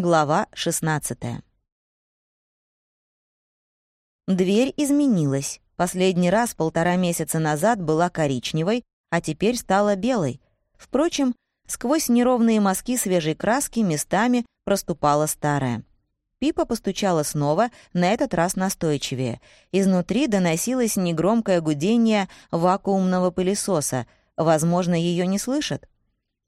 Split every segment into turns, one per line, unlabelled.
Глава 16 Дверь изменилась. Последний раз полтора месяца назад была коричневой, а теперь стала белой. Впрочем, сквозь неровные мазки свежей краски местами проступала старая. Пипа постучала снова, на этот раз настойчивее. Изнутри доносилось негромкое гудение вакуумного пылесоса. Возможно, ее не слышат.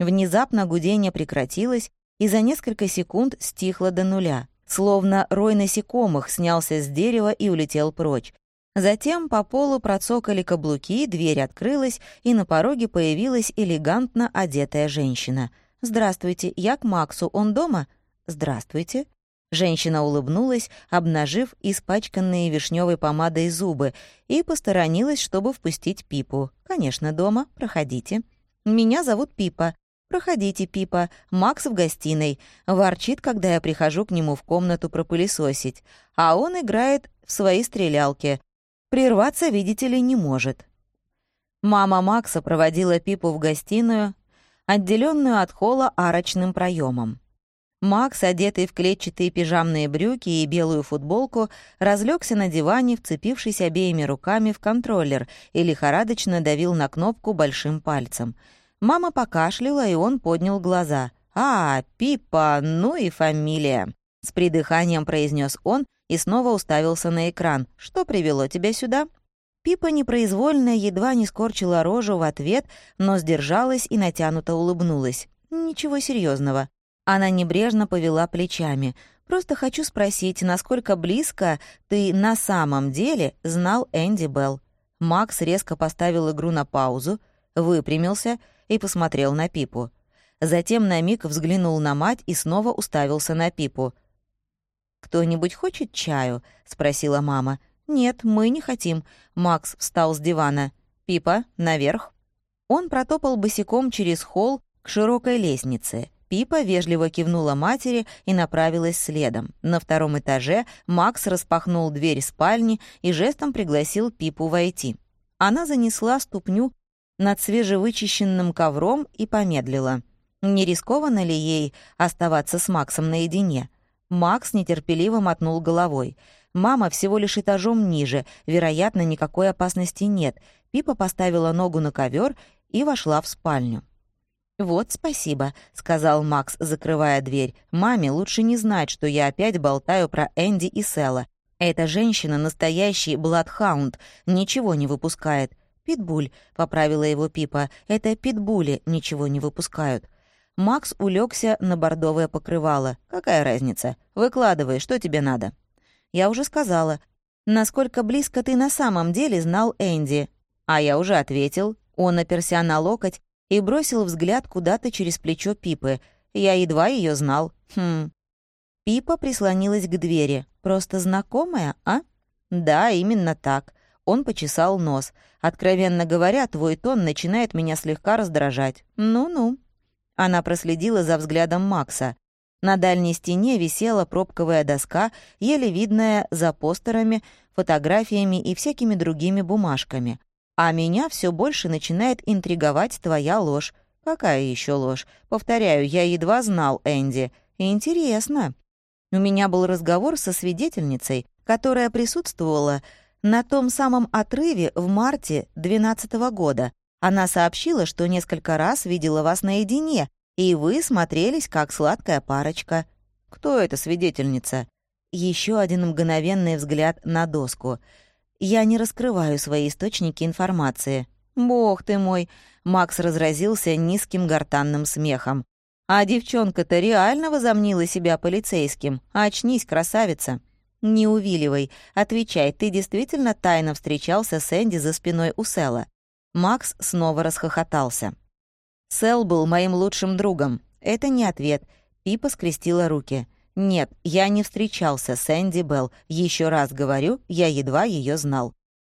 Внезапно гудение прекратилось, и за несколько секунд стихло до нуля. Словно рой насекомых снялся с дерева и улетел прочь. Затем по полу процокали каблуки, дверь открылась, и на пороге появилась элегантно одетая женщина. «Здравствуйте, я к Максу, он дома?» «Здравствуйте», Женщина улыбнулась, обнажив испачканные вишневой помадой зубы, и посторонилась, чтобы впустить Пипу. «Конечно, дома. Проходите». «Меня зовут Пипа». «Проходите, Пипа. Макс в гостиной. Ворчит, когда я прихожу к нему в комнату пропылесосить. А он играет в свои стрелялки. Прерваться, видите ли, не может». Мама Макса проводила Пипу в гостиную, отделенную от холла арочным проемом. Макс, одетый в клетчатые пижамные брюки и белую футболку, разлегся на диване, вцепившись обеими руками в контроллер и лихорадочно давил на кнопку большим пальцем. Мама покашляла, и он поднял глаза. «А, Пипа, ну и фамилия!» С придыханием произнес он и снова уставился на экран. «Что привело тебя сюда?» Пипа непроизвольно едва не скорчила рожу в ответ, но сдержалась и натянуто улыбнулась. «Ничего серьезного. Она небрежно повела плечами. «Просто хочу спросить, насколько близко ты на самом деле знал Энди Белл?» Макс резко поставил игру на паузу, выпрямился и посмотрел на Пипу. Затем на миг взглянул на мать и снова уставился на Пипу. «Кто-нибудь хочет чаю?» — спросила мама. «Нет, мы не хотим». Макс встал с дивана. «Пипа, наверх». Он протопал босиком через холл к широкой лестнице. Пипа вежливо кивнула матери и направилась следом. На втором этаже Макс распахнул дверь спальни и жестом пригласил Пипу войти. Она занесла ступню над свежевычищенным ковром и помедлила. Не рискованно ли ей оставаться с Максом наедине? Макс нетерпеливо мотнул головой. «Мама всего лишь этажом ниже, вероятно, никакой опасности нет». Пипа поставила ногу на ковер и вошла в спальню. «Вот спасибо», — сказал Макс, закрывая дверь. «Маме лучше не знать, что я опять болтаю про Энди и Села. Эта женщина — настоящий бладхаунд, ничего не выпускает». «Питбуль», — поправила его Пипа, — «это питбули ничего не выпускают». Макс улегся на бордовое покрывало. «Какая разница? Выкладывай, что тебе надо?» «Я уже сказала. Насколько близко ты на самом деле знал Энди?» «А я уже ответил». Он оперся на локоть и бросил взгляд куда-то через плечо Пипы. Я едва ее знал. Хм. Пипа прислонилась к двери. «Просто знакомая, а?» «Да, именно так». Он почесал нос. «Откровенно говоря, твой тон начинает меня слегка раздражать». «Ну-ну». Она проследила за взглядом Макса. На дальней стене висела пробковая доска, еле видная за постерами, фотографиями и всякими другими бумажками. А меня все больше начинает интриговать твоя ложь. Какая еще ложь? Повторяю, я едва знал Энди. Интересно. У меня был разговор со свидетельницей, которая присутствовала на том самом отрыве в марте 12 -го года. Она сообщила, что несколько раз видела вас наедине, и вы смотрелись как сладкая парочка. Кто эта свидетельница? Еще один мгновенный взгляд на доску — я не раскрываю свои источники информации. Бог ты мой, Макс разразился низким гортанным смехом. А девчонка-то реально возомнила себя полицейским. Очнись, красавица. Не увиливай, отвечай, ты действительно тайно встречался с Энди за спиной у Села. Макс снова расхохотался. Сел был моим лучшим другом. Это не ответ. Пипа скрестила руки. «Нет, я не встречался с Энди Белл. Еще раз говорю, я едва ее знал.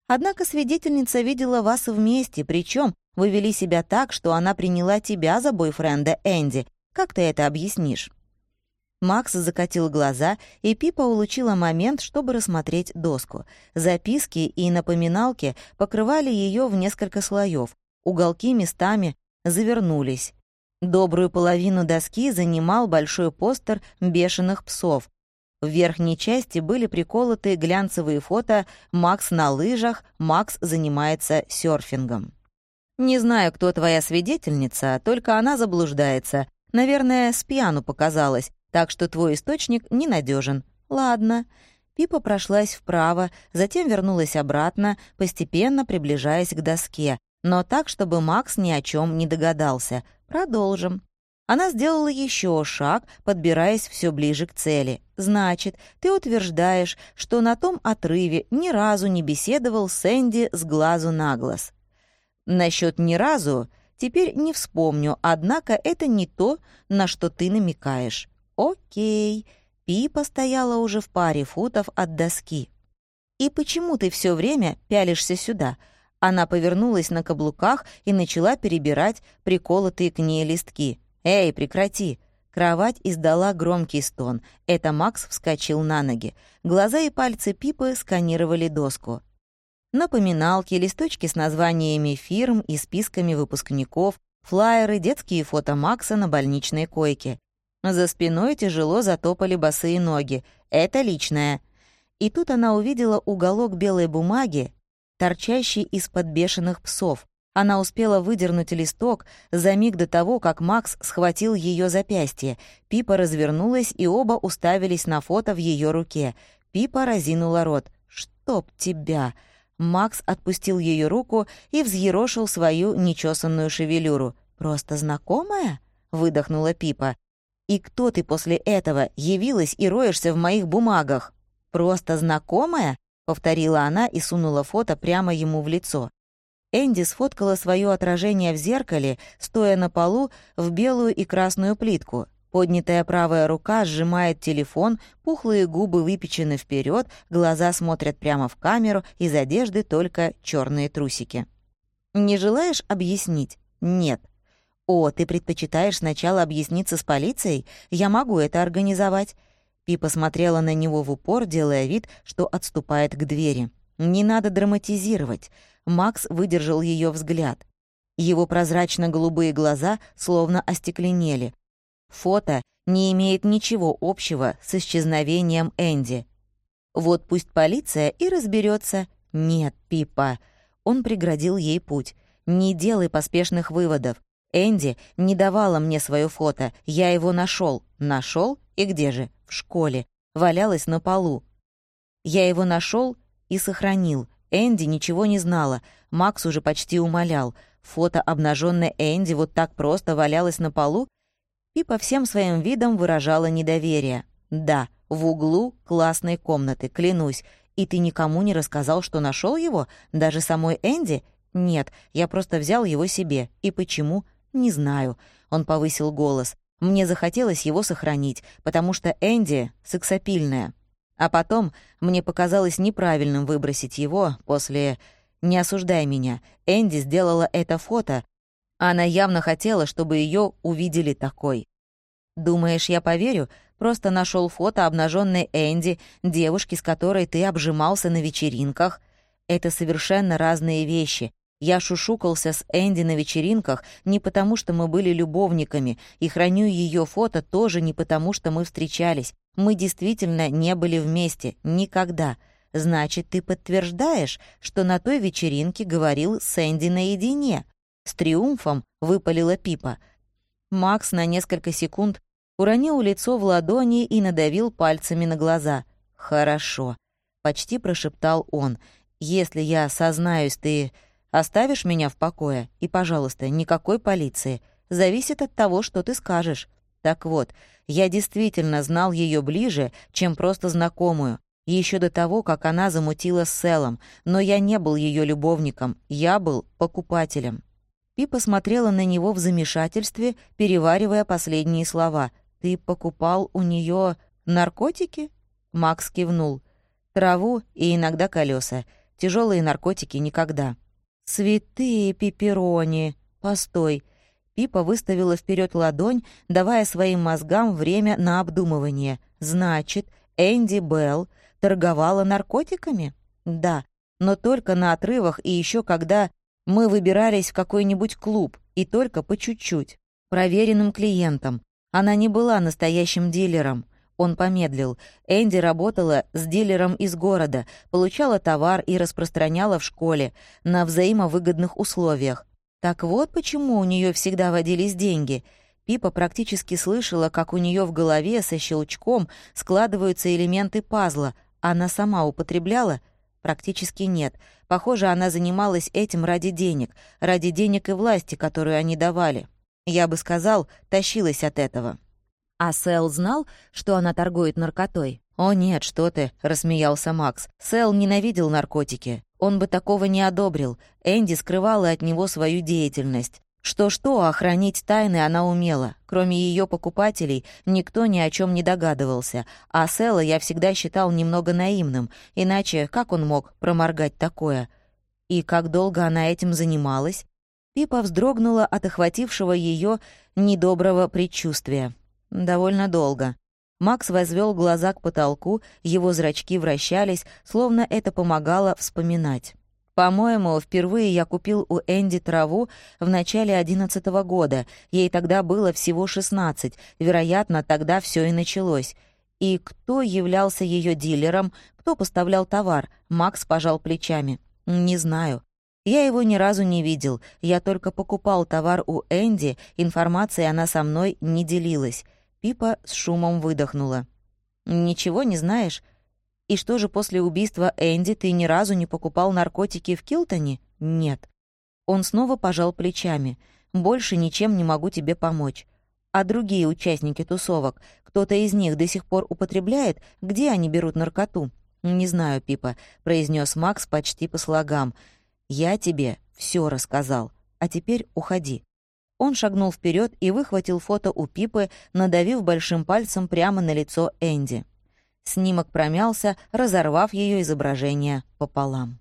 Однако свидетельница видела вас вместе, причем вы вели себя так, что она приняла тебя за бойфренда Энди. Как ты это объяснишь?» Макс закатил глаза, и Пипа улучила момент, чтобы рассмотреть доску. Записки и напоминалки покрывали ее в несколько слоев. Уголки местами завернулись. Добрую половину доски занимал большой постер бешеных псов. В верхней части были приколоты глянцевые фото «Макс на лыжах», «Макс занимается серфингом». «Не знаю, кто твоя свидетельница, только она заблуждается. Наверное, с пьяну показалось, так что твой источник ненадежен. Ладно». Пипа прошлась вправо, затем вернулась обратно, постепенно приближаясь к доске, но так, чтобы Макс ни о чем не догадался. Продолжим. Она сделала еще шаг, подбираясь все ближе к цели. «Значит, ты утверждаешь, что на том отрыве ни разу не беседовал с Энди с глазу на глаз». «Насчет ни разу теперь не вспомню, однако это не то, на что ты намекаешь». «Окей». Пипа стояла уже в паре футов от доски. «И почему ты все время пялишься сюда?» Она повернулась на каблуках и начала перебирать приколотые к ней листки. «Эй, прекрати!» Кровать издала громкий стон. Это Макс вскочил на ноги. Глаза и пальцы Пипы сканировали доску. Напоминалки, листочки с названиями фирм и списками выпускников, флаеры, детские фото Макса на больничной койке. За спиной тяжело затопали босые ноги. Это личное. И тут она увидела уголок белой бумаги, торчащий из-под бешеных псов. Она успела выдернуть листок за миг до того, как Макс схватил ее запястье. Пипа развернулась, и оба уставились на фото в ее руке. Пипа разинула рот. «Чтоб тебя!» Макс отпустил ее руку и взъерошил свою нечесанную шевелюру. «Просто знакомая?» — выдохнула Пипа. «И кто ты после этого явилась и роешься в моих бумагах?» «Просто знакомая?» — повторила она и сунула фото прямо ему в лицо. Энди сфоткала свое отражение в зеркале, стоя на полу в белую и красную плитку. Поднятая правая рука сжимает телефон, пухлые губы выпечены вперед, глаза смотрят прямо в камеру, из одежды только черные трусики. «Не желаешь объяснить?» «Нет». «О, ты предпочитаешь сначала объясниться с полицией? Я могу это организовать. Пипа смотрела на него в упор, делая вид, что отступает к двери. «Не надо драматизировать». Макс выдержал ее взгляд. Его прозрачно-голубые глаза словно остекленели. Фото не имеет ничего общего с исчезновением Энди. Вот пусть полиция и разберется. Нет, Пипа. Он преградил ей путь. Не делай поспешных выводов. Энди не давала мне свое фото. Я его нашел. Нашел? И где же? В школе. Валялась на полу. Я его нашел и сохранил. Энди ничего не знала. Макс уже почти умолял. Фото обнаженной Энди вот так просто валялось на полу? Пипа всем своим видом выражала недоверие. «Да, в углу классной комнаты, клянусь. И ты никому не рассказал, что нашел его? Даже самой Энди? Нет, я просто взял его себе. И почему? «Не знаю», — он повысил голос. «Мне захотелось его сохранить, потому что Энди сексапильная. А потом мне показалось неправильным выбросить его после... Не осуждай меня. Энди сделала это фото. Она явно хотела, чтобы ее увидели такой. Думаешь, я поверю? Просто нашел фото обнаженной Энди, девушки, с которой ты обжимался на вечеринках. Это совершенно разные вещи. Я шушукался с Энди на вечеринках не потому, что мы были любовниками, и храню ее фото тоже не потому, что мы встречались. Мы действительно не были вместе. Никогда. Значит, ты подтверждаешь, что на той вечеринке говорил с Энди наедине? С триумфом выпалила Пипа. Макс на несколько секунд уронил лицо в ладони и надавил пальцами на глаза. «Хорошо», — почти прошептал он. «Если я сознаюсь, ты Оставишь меня в покое? И, пожалуйста, никакой полиции. Зависит от того, что ты скажешь. Так вот, я действительно знал ее ближе, чем просто знакомую, еще до того, как она замутила с Селом, но я не был ее любовником, я был покупателем. Пи посмотрела на него в замешательстве, переваривая последние слова. «Ты покупал у нее наркотики?» Макс кивнул. «Траву и иногда колеса. Тяжелые наркотики никогда». «Святые пепперони! Постой!» Пипа выставила вперед ладонь, давая своим мозгам время на обдумывание. «Значит, Энди Белл торговала наркотиками?» «Да, но только на отрывах и еще когда мы выбирались в какой-нибудь клуб, и только по чуть-чуть. проверенным клиентом. Она не была настоящим дилером. Он помедлил. Энди работала с дилером из города, получала товар и распространяла в школе на взаимовыгодных условиях. Так вот почему у нее всегда водились деньги. Пипа практически слышала, как у нее в голове со щелчком складываются элементы пазла. Она сама употребляла? Практически нет. Похоже, она занималась этим ради денег, ради денег и власти, которую они давали. Я бы сказал, тащилась от этого. А Сэл знал, что она торгует наркотой? «О нет, что ты», — рассмеялся Макс. Сэл ненавидел наркотики. Он бы такого не одобрил. Энди скрывала от него свою деятельность. Что-что, охранить тайны она умела. Кроме ее покупателей, никто ни о чем не догадывался. А Сэла я всегда считал немного наивным. Иначе как он мог проморгать такое? И как долго она этим занималась? Пипа вздрогнула от охватившего ее недоброго предчувствия. Довольно долго. Макс возвел глаза к потолку, его зрачки вращались, словно это помогало вспоминать. По-моему, впервые я купил у Энди траву в начале одиннадцатого года. Ей тогда было всего шестнадцать. Вероятно, тогда все и началось. И кто являлся ее дилером, кто поставлял товар? Макс пожал плечами. Не знаю. Я его ни разу не видел, я только покупал товар у Энди, информацией она со мной не делилась. Пипа с шумом выдохнула. «Ничего не знаешь? И что же после убийства Энди ты ни разу не покупал наркотики в Килтоне? Нет». Он снова пожал плечами. «Больше ничем не могу тебе помочь. А другие участники тусовок, кто-то из них до сих пор употребляет? Где они берут наркоту?» «Не знаю, Пипа», — произнес Макс почти по слогам. «Я тебе все рассказал, а теперь уходи». Он шагнул вперед и выхватил фото у Пипы, надавив большим пальцем прямо на лицо Энди. Снимок промялся, разорвав ее изображение пополам.